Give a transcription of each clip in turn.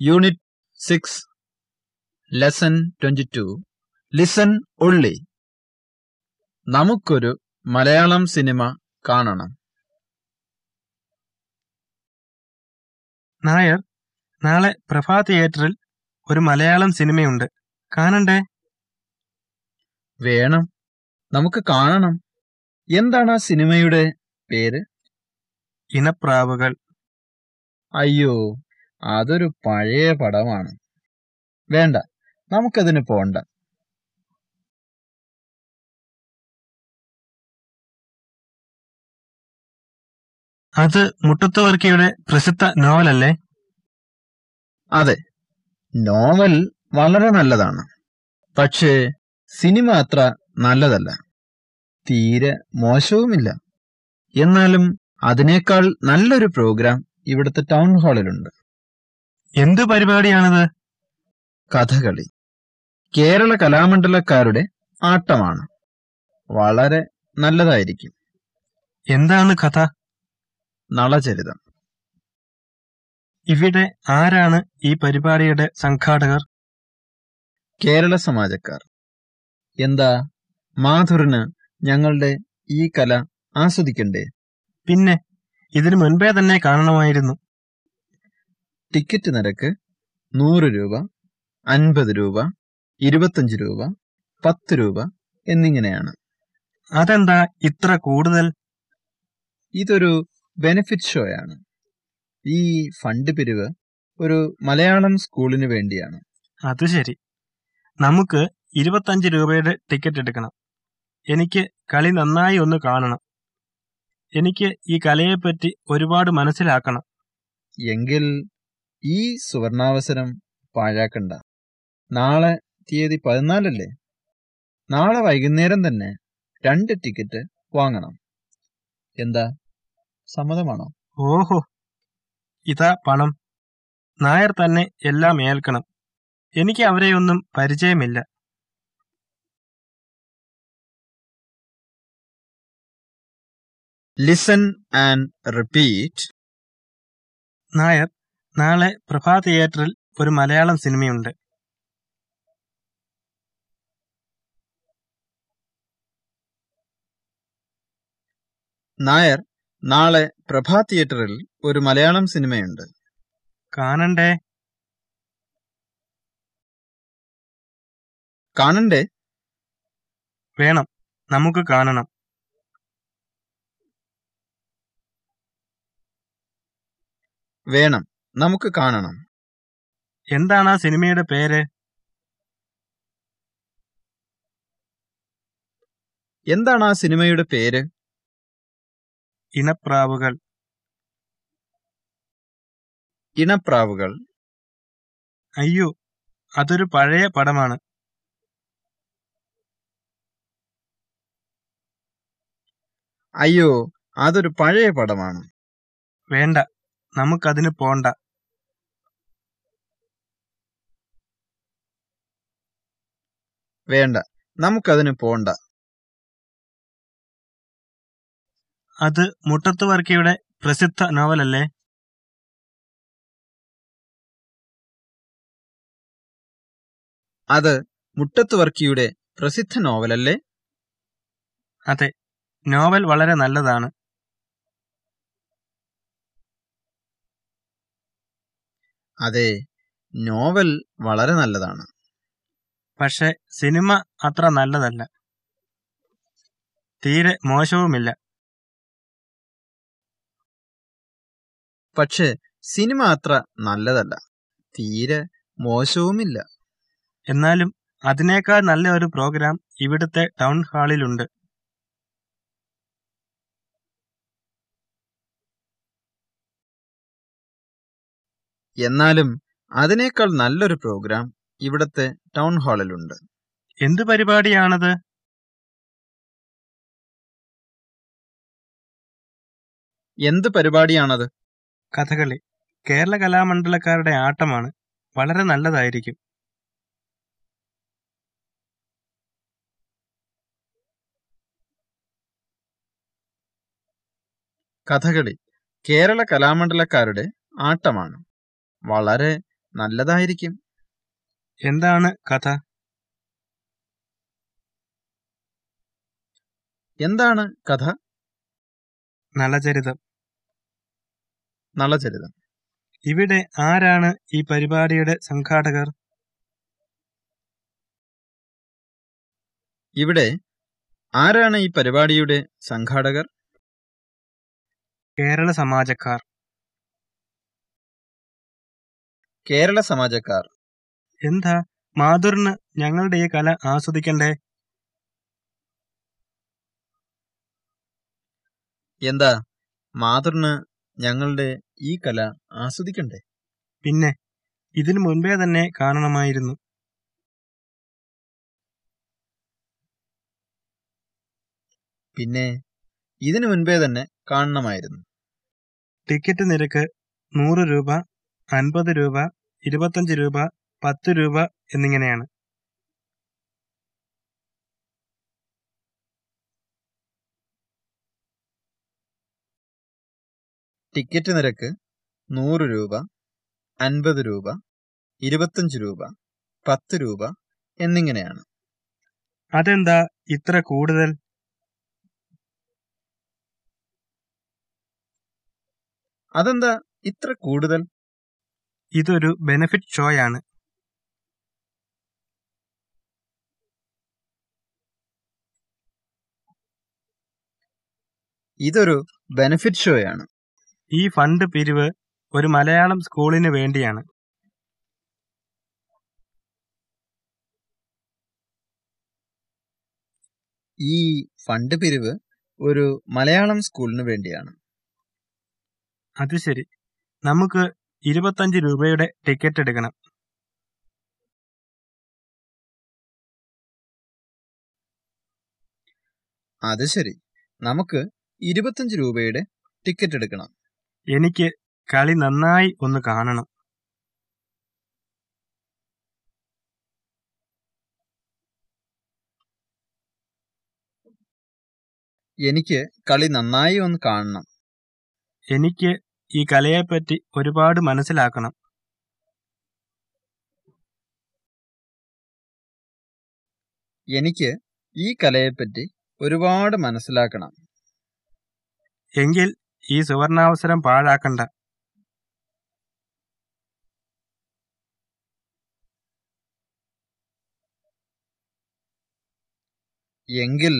Unit six lesson twenty two listen ഉള്ളി നമുക്കൊരു Malayalam cinema കാണണം. നായർ നാളെ പ്രഭാ തിയേറ്ററിൽ ഒരു മലയാളം സിനിമയുണ്ട് കാണണ്ടേ? വേണം. നമുക്ക് കാണണം. എന്താണ് ആ സിനിമയുടെ പേര്? ഇനപ്രാവുകൾ. അയ്യോ അതൊരു പഴയ പടമാണ്. വേണ്ട നമുക്കതിന് പോണ്ട. അത് മുട്ടത്തുവർക്കിയുടെ പ്രസിദ്ധ നോവലല്ലേ? അതെ നോവൽ വളരെ നല്ലതാണ്. പക്ഷേ സിനിമ അത്ര നല്ലതല്ല. തീരെ മോശവുമില്ല. എന്നാലും അതിനേക്കാൾ നല്ലൊരു പ്രോഗ്രാം ഇവിടുത്തെ ടൗൺ ഹാളിലുണ്ട്. എന്ത് പരിപാടിയാണിത്? കഥകളി. കേരള കലാമണ്ഡലക്കാരുടെ ആട്ടമാണ്. വളരെ നല്ലതായിരിക്കും. എന്താണ് കഥ? നളചരിതം. ഇവിടെ ആരാണ് ഈ പരിപാടിയുടെ സംഘാടകർ? കേരള സമാജക്കാർ. എന്താ? മാധുറിന് ഞങ്ങളുടെ ഈ കല ആസ്വദിക്കണ്ടേ? പിന്നെ ഇതിനു മുൻപേ തന്നെ കാണണമായിരുന്നു. ടിക്കറ്റ് നിരക്ക് നൂറ് രൂപ അൻപത് രൂപ ഇരുപത്തഞ്ച് രൂപ പത്ത് രൂപ എന്നിങ്ങനെയാണ്. അതെന്താ ഇത്ര കൂടുതൽ? ഇതൊരു ബെനിഫിറ്റ് ഷോയാണ് ഈ ഫണ്ട് പിരിവ് ഒരു മലയാളം സ്കൂളിന് വേണ്ടിയാണ്. അത് ശരി. നമുക്ക് ഇരുപത്തഞ്ച് രൂപയുടെ ടിക്കറ്റ് എടുക്കണം. എനിക്ക് കളി നന്നായി ഒന്ന് കാണണം. എനിക്ക് ഈ കലയെപ്പറ്റി ഒരുപാട് മനസ്സിലാക്കണം. എങ്കിൽ ഈ സുവർണാവസരം പാഴാക്കണ്ട. നാളെ തീയതി പതിനാലല്ലേ? നാളെ വൈകുന്നേരം തന്നെ രണ്ട് ടിക്കറ്റ് വാങ്ങണം. എന്താ? സമ്മതമാണോ? ഓഹോ. ഇതാ പണം. നായർ തന്നെ എല്ലാം ഏൽക്കണം. എനിക്ക് അവരെയൊന്നും പരിചയമില്ല. ലിസൺ ആൻഡ് റിപ്പീറ്റ് നായർ നാളെ പ്രഭാ തിയേറ്ററിൽ ഒരു മലയാളം സിനിമയുണ്ട്. നായർ നാളെ പ്രഭാ തിയേറ്ററിൽ ഒരു മലയാളം സിനിമയുണ്ട്. കാണണ്ടേ? കാണണ്ടേ? വേണം നമുക്ക് കാണണം. വേണം. നമുക്ക് കാണണം. എന്താണ് ആ സിനിമയുടെ പേര്? എന്താണ് ആ സിനിമയുടെ പേര്? ഇണപ്രാവുകൾ. ഇണപ്രാവുകൾ. അയ്യോ അതൊരു പഴയ പടമാണ്. അയ്യോ അതൊരു പഴയ പടമാണ്. വേണ്ട നമുക്കതിന് പോണ്ട. വേണ്ട. നമുക്കതിന് പോണ്ട. അത് മുട്ടത്തുവർക്കിയുടെ പ്രസിദ്ധ നോവലല്ലേ? അത് മുട്ടത്ത് വർക്കിയുടെ പ്രസിദ്ധ നോവലല്ലേ? അതെ. നോവൽ വളരെ നല്ലതാണ്. അതെ. നോവൽ വളരെ നല്ലതാണ്. പക്ഷെ സിനിമ അത്ര നല്ലതല്ല. തീരെ മോശവുമില്ല. പക്ഷേ സിനിമ അത്ര നല്ലതല്ല. തീരെ മോശവുമില്ല. എന്നാലും അതിനേക്കാൾ നല്ല ഒരു പ്രോഗ്രാം ഇവിടുത്തെ ടൗൺ ഹാളിലുണ്ട്. എന്നാലും അതിനേക്കാൾ നല്ലൊരു പ്രോഗ്രാം ഇവിടത്തെ ടൗൺ ഹാളിലുണ്ട്. എന്ത് പരിപാടിയാണത്? എന്ത് പരിപാടിയാണത്? കഥകളി. കേരള കലാമണ്ഡലക്കാരുടെ ആട്ടമാണ്. വളരെ നല്ലതായിരിക്കും. കഥകളി കേരള കലാമണ്ഡലക്കാരുടെ ആട്ടമാണ്. വളരെ നല്ലതായിരിക്കും. എന്താണ് കഥ? എന്താണ് കഥ? നളചരിതം. നളചരിതം. ഇവിടെ ആരാണ് ഈ പരിപാടിയുടെ സംഘാടകർ? ഇവിടെ ആരാണ് ഈ പരിപാടിയുടെ സംഘാടകർ? കേരള സമാജക്കാർ. കേരള സമാജക്കാർ. എന്താ മാധുറിന് ഞങ്ങളുടെ ഈ കല ആസ്വദിക്കണ്ടേ? എന്താ മാധുറിന് ഞങ്ങളുടെ ഈ കല ആസ്വദിക്കണ്ടേ? പിന്നെ ഇതിനു മുൻപേ തന്നെ കാണണമായിരുന്നു. പിന്നെ ഇതിനു മുൻപേ തന്നെ കാണണമായിരുന്നു. ടിക്കറ്റ് നിരക്ക് നൂറ് രൂപ അൻപത് രൂപ ഇരുപത്തഞ്ച് രൂപ പത്ത് രൂപ എന്നിങ്ങനെയാണ്. ടിക്കറ്റ് നിരക്ക് നൂറ് രൂപ അൻപത് രൂപ ഇരുപത്തഞ്ച് രൂപ പത്ത് രൂപ എന്നിങ്ങനെയാണ്. അതെന്താ ഇത്ര കൂടുതൽ? അതെന്താ ഇത്ര കൂടുതൽ? ഇതൊരു ബെനിഫിറ്റ് ഷോയാണ്. ഇതൊരു ബെനിഫിറ്റ് ഷോയാണ് ഈ ഫണ്ട് പിരിവ് ഒരു മലയാളം സ്കൂളിന് വേണ്ടിയാണ്. ഈ ഫണ്ട് പിരിവ് ഒരു മലയാളം സ്കൂളിന് വേണ്ടിയാണ്. അത് ശരി. നമുക്ക് ഇരുപത്തഞ്ച് രൂപയുടെ ടിക്കറ്റ് എടുക്കണം. അത് ശരി. നമുക്ക് ഇരുപത്തഞ്ച് രൂപയുടെ ടിക്കറ്റ് എടുക്കണം. എനിക്ക് കളി നന്നായി ഒന്ന് കാണണം. എനിക്ക് കളി നന്നായി ഒന്ന് കാണണം. എനിക്ക് ഈ കലയെപ്പറ്റി ഒരുപാട് മനസ്സിലാക്കണം. എനിക്ക് ഈ കലയെപ്പറ്റി ഒരുപാട് മനസ്സിലാക്കണം. എങ്കിൽ ഈ സുവർണാവസരം പാഴാക്കണ്ട. എങ്കിൽ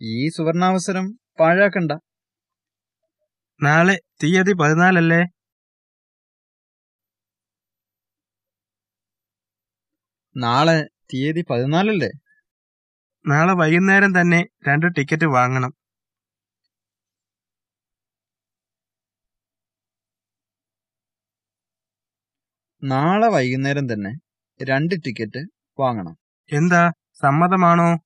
ഈ സുവർണാവസരം പാഴാക്കണ്ട. നാളെ തീയതി പതിനാലല്ലേ? നാളെ തീയതി പതിനാലല്ലേ? നാളെ വൈകുന്നേരം തന്നെ രണ്ട് ടിക്കറ്റ് വാങ്ങണം. നാളെ വൈകുന്നേരം തന്നെ രണ്ട് ടിക്കറ്റ് വാങ്ങണം. എന്താ? സമ്മതമാണോ?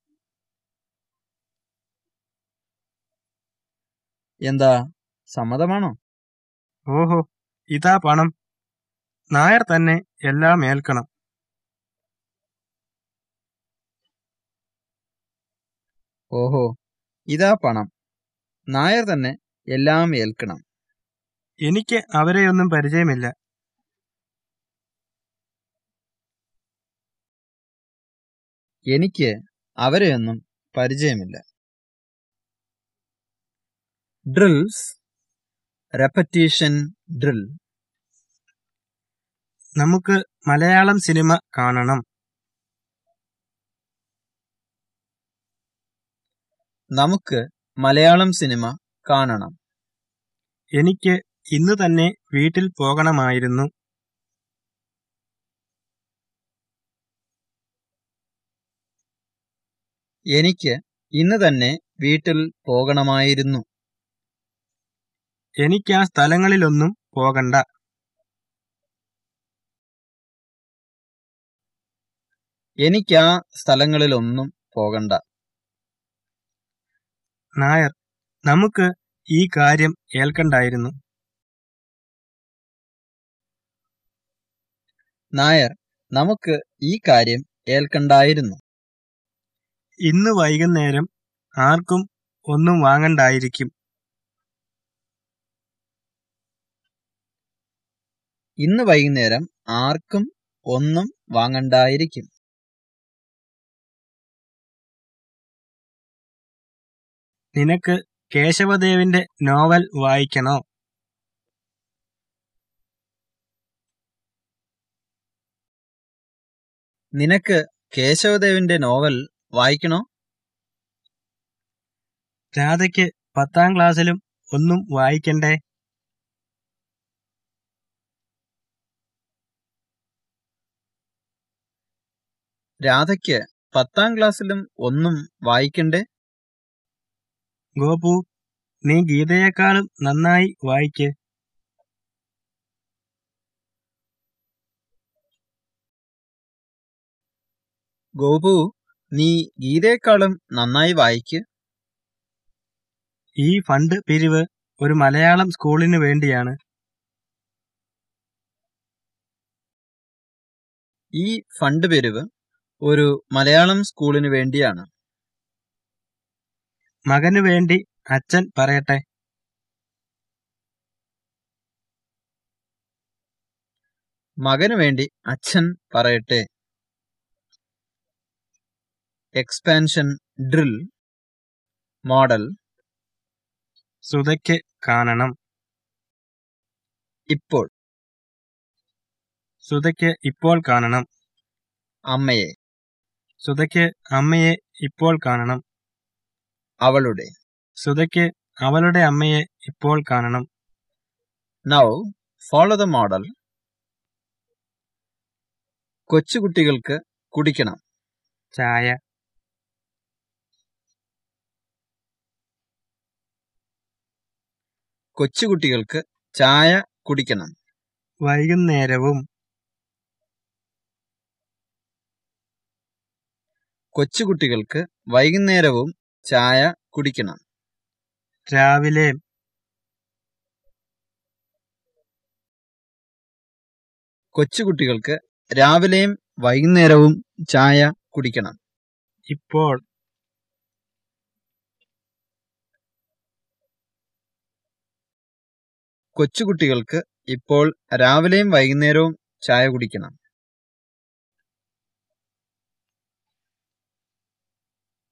എന്താ? സമ്മതമാണോ? ഓഹോ ഇതാ പണം. നായർ തന്നെ എല്ലാം ഏൽക്കണം. ഓഹോ ഇതാ പണം. നായർ തന്നെ എല്ലാം ഏൽക്കണം. എനിക്ക് അവരെയൊന്നും പരിചയമില്ല. എനിക്ക് അവരെയൊന്നും പരിചയമില്ല. ഡ്രിൽസ്. Repetition drill. നമുക്ക് മലയാളം സിനിമ കാണണം. നമുക്ക് മലയാളം സിനിമ കാണണം. എനിക്ക് ഇന്ന് തന്നെ വീട്ടിൽ പോകണമായിരുന്നു. എനിക്ക് ഇന്ന് തന്നെ വീട്ടിൽ പോകണമായിരുന്നു. എനിക്ക് ആ സ്ഥലങ്ങളിലൊന്നും പോകണ്ട. എനിക്ക് ആ സ്ഥലങ്ങളിലൊന്നും പോകണ്ട. നായർ നമുക്ക് ഈ കാര്യം ഏൽക്കണ്ടായിരുന്നു. നായർ നമുക്ക് ഈ കാര്യം ഏൽക്കണ്ടായിരുന്നു. ഇന്ന് വൈകുന്നേരം ആർക്കും ഒന്നും വാങ്ങണ്ടായിരിക്കും. ഇന്ന് വൈകുന്നേരം ആർക്കും ഒന്നും വാങ്ങണ്ടായിരിക്കും. നിനക്ക് കേശവദേവിന്റെ നോവൽ വായിക്കണോ? നിനക്ക് കേശവദേവിന്റെ നോവൽ വായിക്കണോ? രാധയ്ക്ക് പത്താം ക്ലാസ്സിലും ഒന്നും വായിക്കണ്ടേ? രാധയ്ക്ക് പത്താം ക്ലാസ്സിലും ഒന്നും വായിക്കണ്ടേ? ഗോപു നീ ഗീതയെക്കാളും നന്നായി വായിക്ക്. ഗോപു നീ ഗീതയെക്കാളും നന്നായി വായിക്ക്. ഈ ഫണ്ട് പിരിവ് ഒരു മലയാളം സ്കൂളിന് വേണ്ടിയാണ്. ഈ ഫണ്ട് പിരിവ് ഒരു മലയാളം സ്കൂളിന് വേണ്ടിയാണ്. മകന് വേണ്ടി അച്ഛൻ പറയട്ടെ. മകന് വേണ്ടി അച്ഛൻ പറയട്ടെ. എക്സ്പാൻഷൻ ഡ്രിൽ മോഡൽ സുതയ്ക്ക് കാണണം. ഇപ്പോൾ. സുതയ്ക്ക് ഇപ്പോൾ കാണണം. അമ്മയെ. സുതയ്ക്ക് അമ്മയെ ഇപ്പോൾ കാണണം. അവളുടെ. സുതയ്ക്ക് അവളുടെ അമ്മയെ ഇപ്പോൾ കാണണം. നൗ ഫോളോ ദ മോഡൽ കൊച്ചുകുട്ടികൾക്ക് കുടിക്കണം. ചായ. കൊച്ചുകുട്ടികൾക്ക് ചായ കുടിക്കണം. വൈകുന്നേരവും. കൊച്ചുകുട്ടികൾക്ക് വൈകുന്നേരവും ചായ കുടിക്കണം. രാവിലെ. കൊച്ചുകുട്ടികൾക്ക് രാവിലെയും വൈകുന്നേരവും ചായ കുടിക്കണം. ഇപ്പോൾ കൊച്ചുകുട്ടികൾക്ക് ഇപ്പോൾ രാവിലെയും വൈകുന്നേരവും ചായ കുടിക്കണം.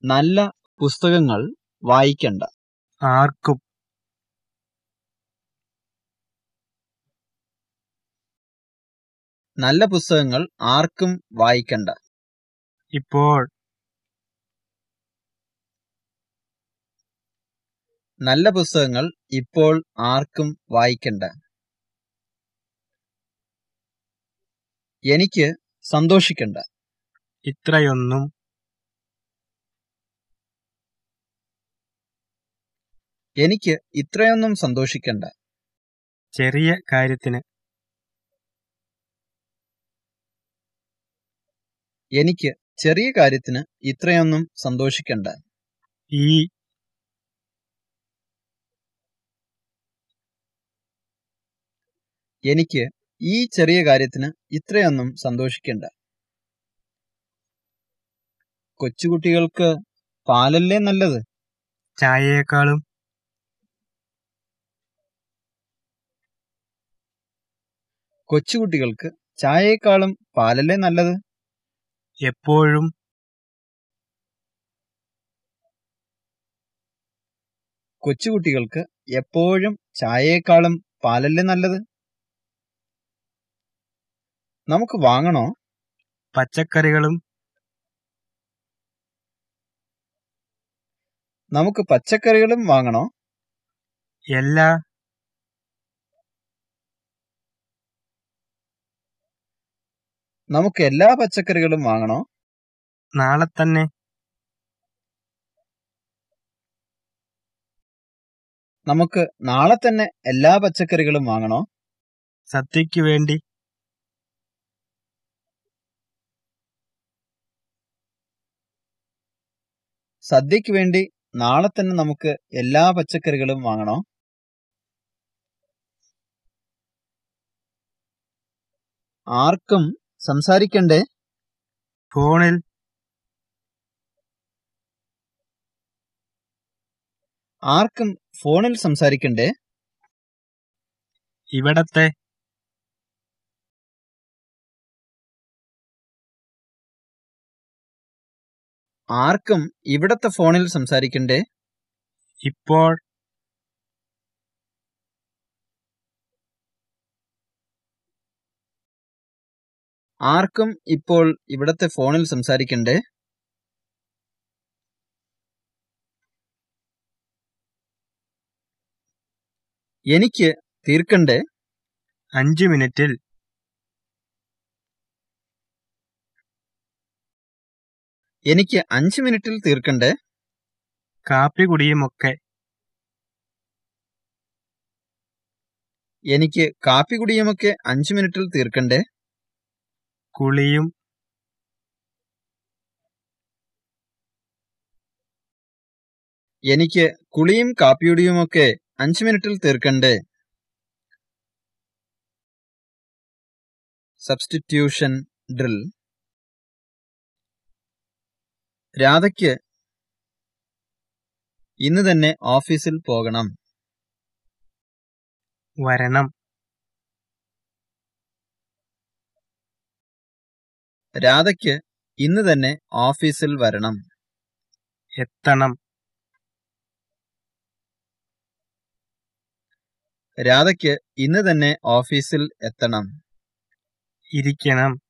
നല്ല പുസ്തകങ്ങൾ വായിക്കണ്ട. ആർക്കും. നല്ല പുസ്തകങ്ങൾ ആർക്കും വായിക്കണ്ട. ഇപ്പോൾ നല്ല പുസ്തകങ്ങൾ ഇപ്പോൾ ആർക്കും വായിക്കണ്ട. എനിക്ക് സന്തോഷിക്കണ്ട. ഇത്രയൊന്നും. എനിക്ക് ഇത്രയൊന്നും സന്തോഷിക്കണ്ട. ചെറിയ കാര്യത്തിന്. എനിക്ക് ചെറിയ കാര്യത്തിന് ഇത്രയൊന്നും സന്തോഷിക്കണ്ട. ഈ എനിക്ക് ഈ ചെറിയ കാര്യത്തിന് ഇത്രയൊന്നും സന്തോഷിക്കണ്ട. കൊച്ചുകുട്ടികൾക്ക് പാലല്ലേ നല്ലത്? ചായയേക്കാളും. കൊച്ചുകുട്ടികൾക്ക് ചായയേക്കാളും പാലല്ലേ നല്ലത്? എപ്പോഴും. കൊച്ചുകുട്ടികൾക്ക് എപ്പോഴും ചായയേക്കാളും പാലല്ലേ നല്ലത്? നമുക്ക് വാങ്ങണോ? പച്ചക്കറികളും നമുക്ക് പച്ചക്കറികളും വാങ്ങണോ? എല്ലാ നമുക്ക് എല്ലാ പച്ചക്കറികളും വാങ്ങണോ? നാളെ തന്നെ. നമുക്ക് നാളെ തന്നെ എല്ലാ പച്ചക്കറികളും വാങ്ങണോ? സദ്യയ്ക്ക് വേണ്ടി. സദ്യക്ക് വേണ്ടി നാളെ തന്നെ നമുക്ക് എല്ലാ പച്ചക്കറികളും വാങ്ങണോ. ആർക്കും സംസാരിക്കണ്ടേ? ഫോണിൽ. ആർക്കും ഫോണിൽ സംസാരിക്കണ്ടേ? ഇവിടത്തെ ആർക്കും ഇവിടത്തെ ഫോണിൽ സംസാരിക്കണ്ടേ? ഇപ്പോൾ ആർക്കും ഇപ്പോൾ ഇവിടത്തെ ഫോണിൽ സംസാരിക്കണ്ടേ? എനിക്ക് തീർക്കണ്ടേ? അഞ്ചു മിനിറ്റിൽ എനിക്ക് അഞ്ച് മിനിറ്റിൽ തീർക്കണ്ടേ? കാപ്പി കുടിയുമൊക്കെ എനിക്ക് കാപ്പി കുടിയുമൊക്കെ അഞ്ച് മിനിറ്റിൽ തീർക്കണ്ടേ? കുളിയും. എനിക്ക് കുളിയും കാപ്പിയുടിയുമൊക്കെ അഞ്ച് മിനിറ്റിൽ തീർക്കണ്ടേ? സബ്സ്റ്റിറ്റ്യൂഷൻ ഡ്രിൽ രാധയ്ക്ക് ഇന്ന് തന്നെ ഓഫീസിൽ പോകണം. വരണം. രാധയ്ക്ക് ഇന്ന് തന്നെ ഓഫീസിൽ വരണം. എത്തണം. രാധയ്ക്ക് ഇന്ന് തന്നെ ഓഫീസിൽ എത്തണം. ഇരിക്കണം.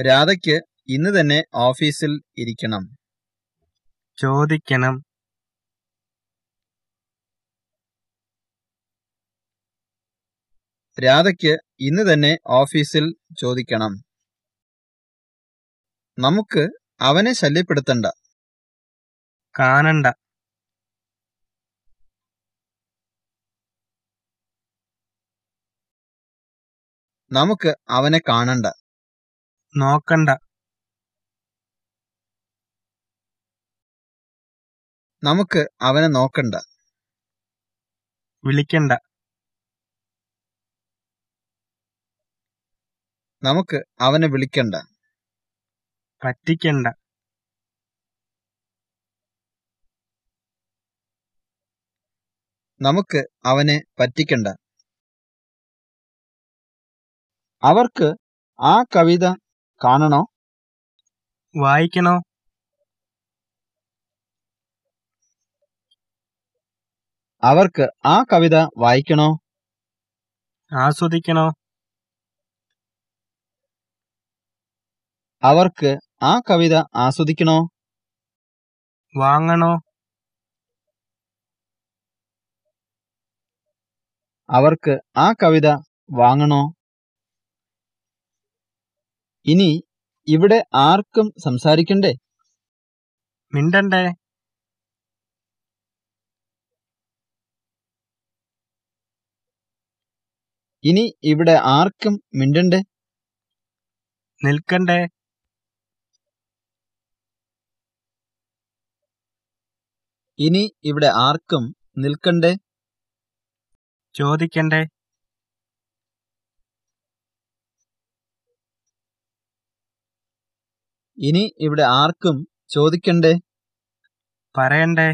രാധയ്ക്ക് ഇന്ന് തന്നെ ഓഫീസിൽ ഇരിക്കണം. ചോദിക്കണം. രാധയ്ക്ക് ഇന്ന് തന്നെ ഓഫീസിൽ ചോദിക്കണം. നമുക്ക് അവനെ ശല്യപ്പെടുത്തണ്ട. കാണണ്ട. നമുക്ക് അവനെ കാണണ്ട. നോക്കണ്ട. നമുക്ക് അവനെ നോക്കണ്ട. വിളിക്കണ്ട. നമുക്ക് അവനെ വിളിക്കണ്ട. പറ്റിക്കണ്ട. നമുക്ക് അവനെ പറ്റിക്കണ്ട. അവർക്ക് ആ കവിത കാണണോ? വായിക്കണോ? അവർക്ക് ആ കവിത വായിക്കണോ? ആസ്വദിക്കണോ? അവർക്ക് ആ കവിത ആസ്വദിക്കണോ? വാങ്ങണോ? അവർക്ക് ആ കവിത വാങ്ങണോ? ഇനി ഇവിടെ ആർക്കും സംസാരിക്കണ്ടേ? മിണ്ടണ്ടേ? ഇനി ഇവിടെ ആർക്കും മിണ്ടണ്ടേ? നിൽക്കണ്ടേ? ഇനി ഇവിടെ ആർക്കും നിൽക്കണ്ടേ? ചോദിക്കണ്ടേ? ഇനി ഇവിടെ ആർക്കും ചോദിക്കണ്ടേ? പറയണ്ടേ.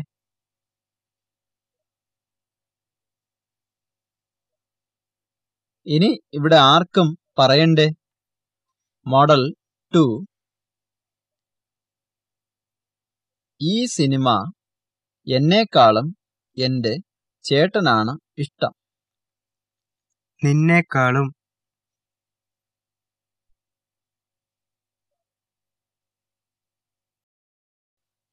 ഇനി ഇവിടെ ആർക്കും പറയണ്ടേ? Model two. ഈ സിനിമ എന്നേക്കാളും എന്റെ ചേട്ടനാണ് ഇഷ്ടം. നിന്നേക്കാളും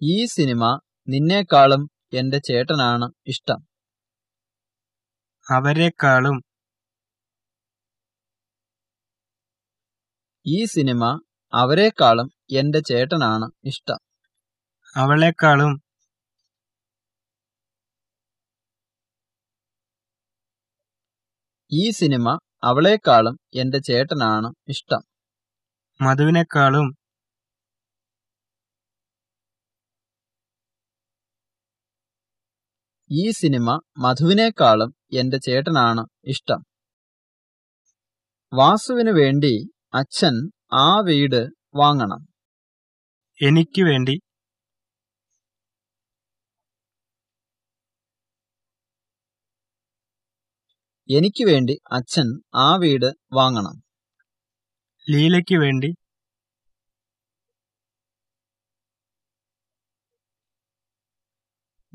ഈ സിനിമ നിന്നേക്കാളും എന്റെ ചേട്ടനാണ് ഇഷ്ടം. അവരെക്കാളും. ഈ സിനിമ അവരെക്കാളും എന്റെ ചേട്ടനാണ് ഇഷ്ടം. അവളെക്കാളും. ഈ സിനിമ അവളെക്കാളും എന്റെ ചേട്ടനാണ് ഇഷ്ടം. മധുവിനേക്കാളും. ഈ സിനിമ മധുവിനേക്കാളും എന്റെ ചേട്ടനാണ് ഇഷ്ടം. വാസുവിനു വേണ്ടി അച്ഛൻ ആ വീട് വാങ്ങണം. എനിക്ക് വേണ്ടി. എനിക്ക് വേണ്ടി അച്ഛൻ ആ വീട് വാങ്ങണം. ലീലയ്ക്ക് വേണ്ടി.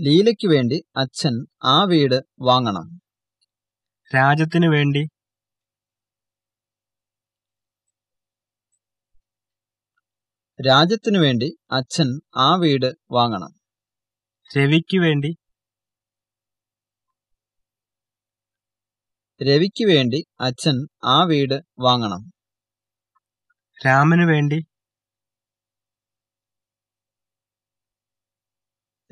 ലീലയ്ക്ക് വേണ്ടി അച്ഛൻ ആ വീട് വാങ്ങണം. രാജ്യത്തിനു വേണ്ടി? രാജ്യത്തിനു വേണ്ടി അച്ഛൻ ആ വീട് വാങ്ങണം. രവിക്ക് വേണ്ടി? രവിക്ക് വേണ്ടി അച്ഛൻ ആ വീട് വാങ്ങണം. രാമനു വേണ്ടി?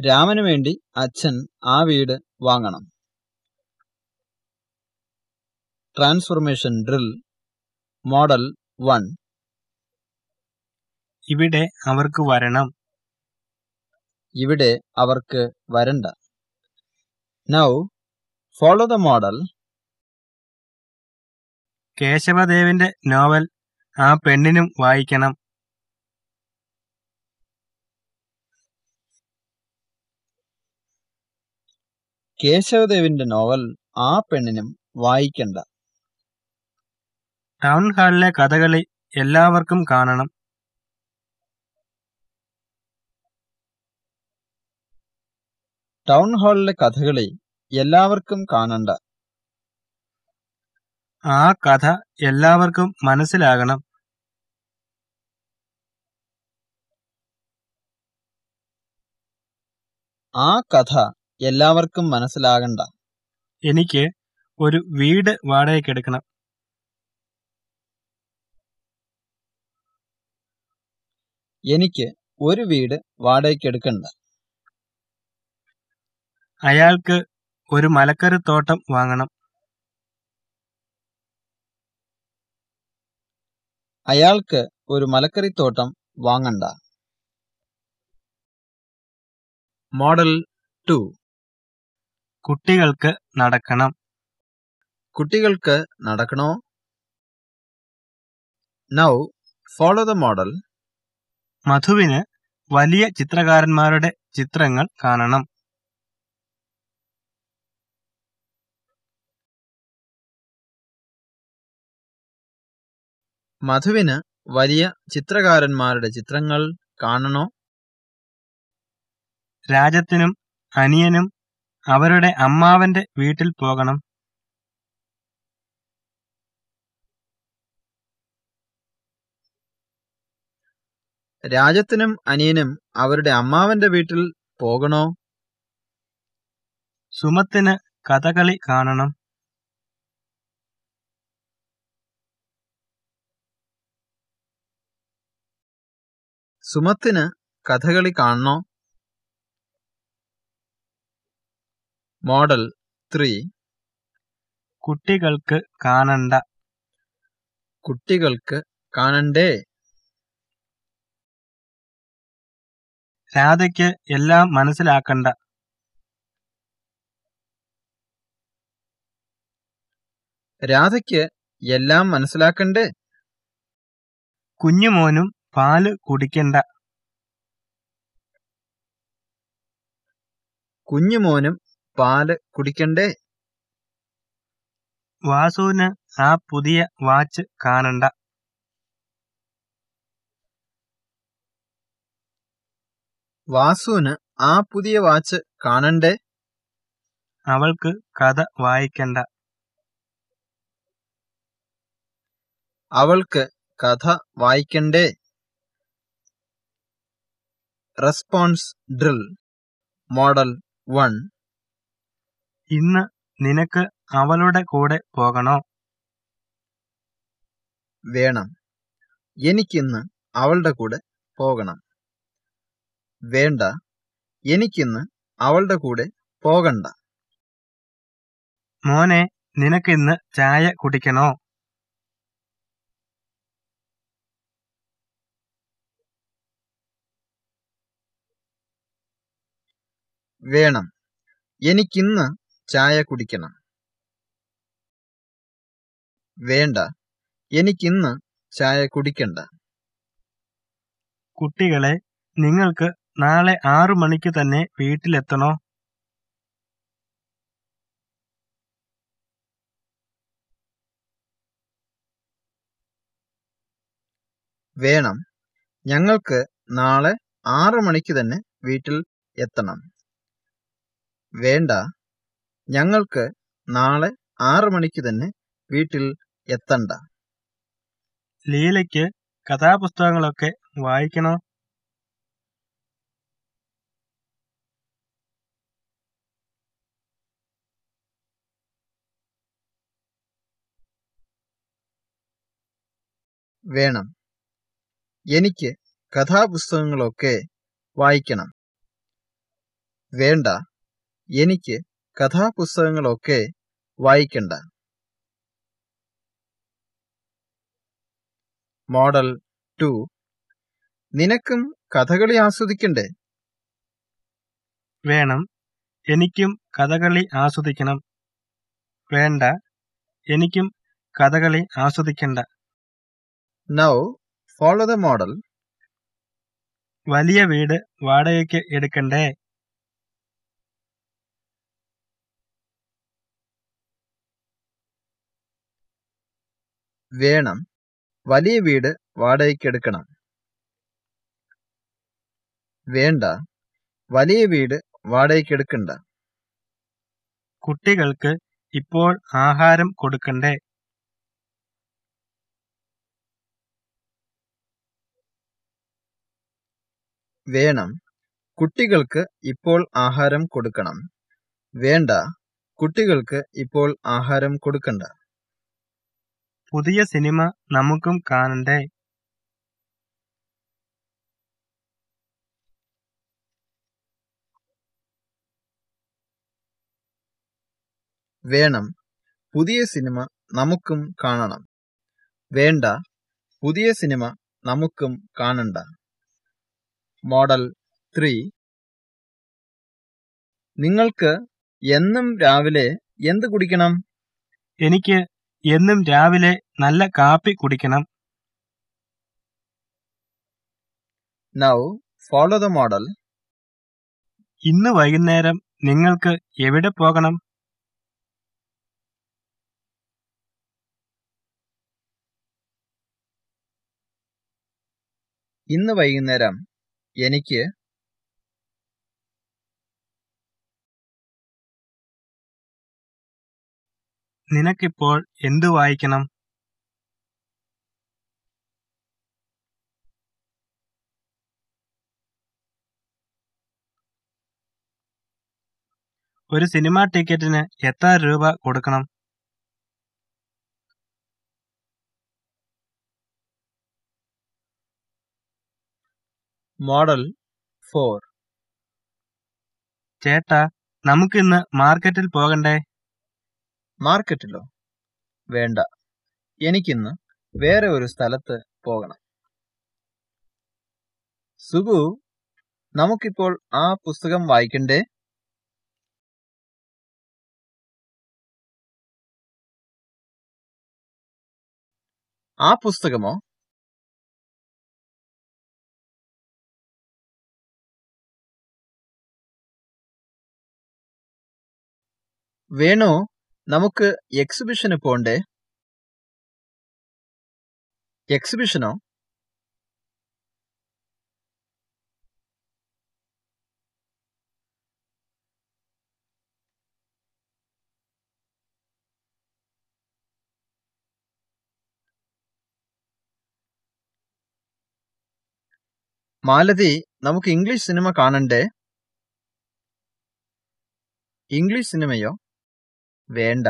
രാമനു വേണ്ടി അച്ഛൻ ആ വീട് വാങ്ങണം. ട്രാൻസ്ഫോർമേഷൻ ഡ്രിൽ മോഡൽ വൺ ഇവിടെ അവർക്ക് വരണം. ഇവിടെ അവർക്ക് വരണ്ട. നൗ ഫോളോ ദ മോഡൽ കേശവദേവിന്റെ നോവൽ ആ പെണ്ണിനും വായിക്കണം. കേശവദേവിന്റെ നോവൽ ആ പെണ്ണിനും വായിക്കണ്ട. ടൗൺ ഹാളിലെ കഥകളി എല്ലാവർക്കും കാണണം. ടൗൺ ഹാളിലെ കഥകളി എല്ലാവർക്കും കാണണ്ട. ആ കഥ എല്ലാവർക്കും മനസ്സിലാകണം. ആ കഥ എല്ലാവർക്കും മനസ്സിലാകണ്ട. എനിക്ക് ഒരു വീട് വാടകയ്ക്ക് എടുക്കണം. എനിക്ക് ഒരു വീട് വാടകയ്ക്ക് എടുക്കണ്ട. അയാൾക്ക് ഒരു മലക്കറിത്തോട്ടം വാങ്ങണം. അയാൾക്ക് ഒരു മലക്കറിത്തോട്ടം വാങ്ങണ്ട. Model two. കുട്ടികൾക്ക് നടക്കണം. കുട്ടികൾക്ക് നടക്കണോ? നൗ ഫോളോ ദ മോഡൽ മധുവിന് വലിയ ചിത്രകാരന്മാരുടെ ചിത്രങ്ങൾ കാണണം. മധുവിന് വലിയ ചിത്രകാരന്മാരുടെ ചിത്രങ്ങൾ കാണണോ? രാജത്തിനും അനിയനും അവരുടെ അമ്മാവന്റെ വീട്ടിൽ പോകണം. രാജത്തിനും അനിയനും അവരുടെ അമ്മാവന്റെ വീട്ടിൽ പോകണോ? സുമത്തിന് കഥകളി കാണണം. സുമത്തിന് കഥകളി കാണണോ? Model three. കുട്ടികൾക്ക് കാണണ്ട. കുട്ടികൾക്ക് കാണണ്ടേ? രാധയ്ക്ക് എല്ലാം മനസ്സിലാക്കണ്ട. രാധയ്ക്ക് എല്ലാം മനസ്സിലാക്കണ്ടേ? കുഞ്ഞുമോനും പാൽ കുടിക്കണ്ട. കുഞ്ഞുമോനും പാൽ കുടിക്കണ്ടേ? വാസുവിന് ആ പുതിയ വാച്ച് കാണണ്ട. വാസുവിന് ആ പുതിയ വാച്ച് കാണണ്ടേ? അവൾക്ക് കഥ വായിക്കണ്ട. അവൾക്ക് കഥ വായിക്കണ്ടേ? Response drill model one. ഇന്ന് നിനക്ക് അവളുടെ കൂടെ പോകണോ? വേണം. എനിക്കിന്ന് അവളുടെ കൂടെ പോകണം. വേണ്ട. എനിക്കിന്ന് അവളുടെ കൂടെ പോകണ്ട. മോനെ നിനക്കിന്ന് ചായ കുടിക്കണോ? വേണം. എനിക്കിന്ന് ചായ കുടിക്കണം. വേണ്ട. എനിക്കിന്ന് ചായ കുടിക്കണ്ട. കുട്ടികളെ നിങ്ങൾക്ക് നാളെ ആറു മണിക്ക് തന്നെ വീട്ടിലെത്തണോ? വേണം. ഞങ്ങൾക്ക് നാളെ ആറു മണിക്ക് തന്നെ വീട്ടിൽ എത്തണം. വേണ്ട. ഞങ്ങൾക്ക് നാളെ ആറ് മണിക്ക് തന്നെ വീട്ടിൽ എത്തണ്ട. ലീലയ്ക്ക് കഥാപുസ്തകങ്ങളൊക്കെ വായിക്കണോ? വേണം. എനിക്ക് കഥാപുസ്തകങ്ങളൊക്കെ വായിക്കണം. വേണ്ട. എനിക്ക് കഥാപുസ്തകങ്ങളൊക്കെ വായിക്കണ്ട. Model two. നിനക്കും കഥകളി ആസ്വദിക്കണ്ടേ? വേണം. എനിക്കും കഥകളി ആസ്വദിക്കണം. വേണ്ട. എനിക്കും കഥകളി ആസ്വദിക്കണ്ട. നൗ ഫോളോ ദ മോഡൽ വലിയ വീട് വാടകയ്ക്ക് എടുക്കണ്ടേ? വേണം. വലിയ വീട് വാടകയ്ക്കെടുക്കണം വേണ്ട. വലിയ വീട് വാടകയ്ക്കെടുക്കണ്ട കുട്ടികൾക്ക് ഇപ്പോൾ ആഹാരം കൊടുക്കണ്ടേ? വേണം. കുട്ടികൾക്ക് ഇപ്പോൾ ആഹാരം കൊടുക്കണം. വേണ്ട. കുട്ടികൾക്ക് ഇപ്പോൾ ആഹാരം കൊടുക്കണ്ട. പുതിയ സിനിമ നമുക്കും കാണണ്ടേ? വേണം. പുതിയ സിനിമ നമുക്കും കാണണം. വേണ്ട. പുതിയ സിനിമ നമുക്കും കാണണ്ട. Model three. നിങ്ങൾക്ക് എന്നും രാവിലെ എന്ത് കുടിക്കണം? എനിക്ക് എന്നും രാവിലെ നല്ല കാപ്പി കുടിക്കണം. നൗ ഫോളോ ദ മോഡൽ ഇന്ന് വൈകുന്നേരം നിങ്ങൾക്ക് എവിടെ പോകണം? ഇന്ന് വൈകുന്നേരം എനിക്ക് നിനക്കിപ്പോൾ എന്തു വായിക്കണം? ഒരു സിനിമ ടിക്കറ്റിന് എത്ര രൂപ കൊടുക്കണം? Model four. ചേട്ടാ നമുക്കിന്ന് മാർക്കറ്റിൽ പോകണ്ടേ? മാർക്കറ്റിലോ? വേണ്ട. എനിക്കിന്ന് വേറെ ഒരു സ്ഥലത്ത് പോകണം. സുഗു നമുക്കിപ്പോൾ ആ പുസ്തകം വായിക്കണ്ടേ? ആ പുസ്തകമോ? വേണു? നമുക്ക് എക്സിബിഷന് പോണ്ടേ? എക്സിബിഷനോ മാലതി നമുക്ക് ഇംഗ്ലീഷ് സിനിമ കാണണ്ടേ? ഇംഗ്ലീഷ് സിനിമയോ വേണ്ട.